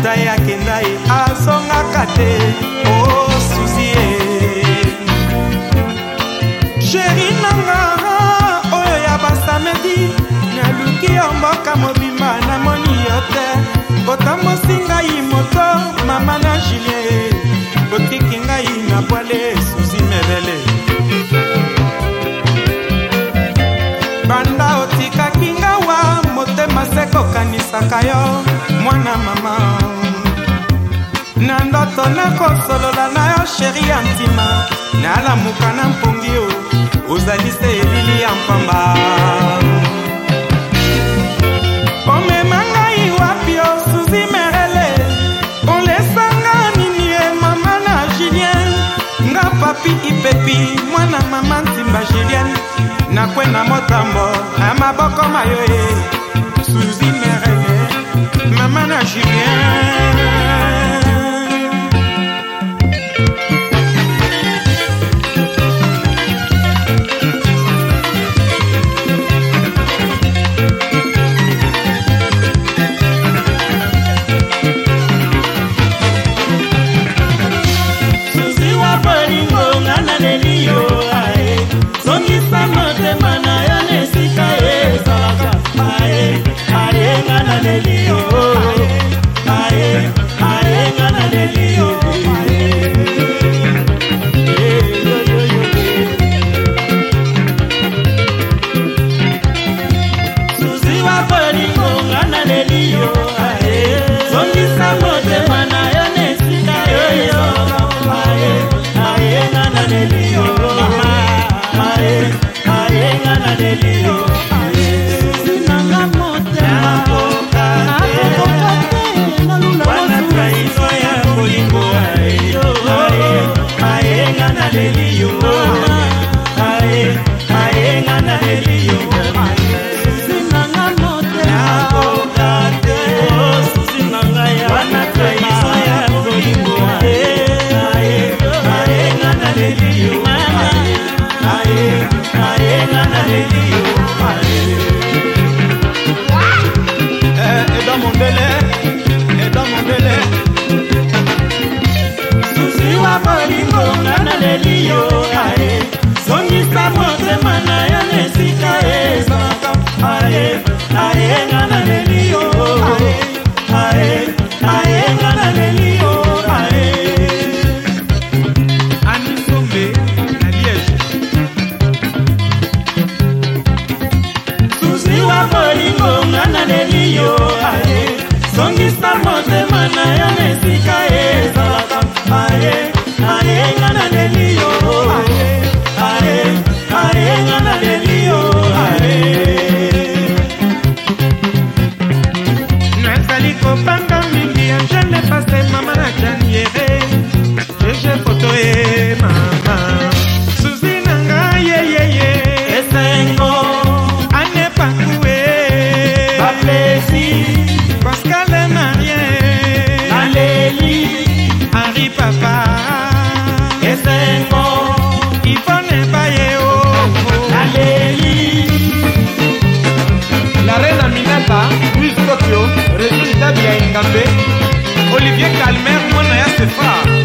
ata ye akenda ye azongaka te osusi oh, ye sheri nanga oyo ya basamedi naluki yo mboka mobimba namoni yo te otambosi ngai moto mama na julie otiki ngai na bwale susi mebele banda otikaki ngawa motema se kokanisaka yo mwana mama ndoto nakosolola na yo sheri ya ntima nalamuka na mpongi o ozali se elili ya mpamba omema ngai wapi o oh, suzi merele olesanga nini e mama na julien nga papi ipepi mwana mama ntimba julien nakwenda motambo na maboko mayo e Hallelujah. na yo na esika papa esengo ifone baye o naleli la reine aminata louise tokyo résultat bia engambe olivier calmer mwana ya sefar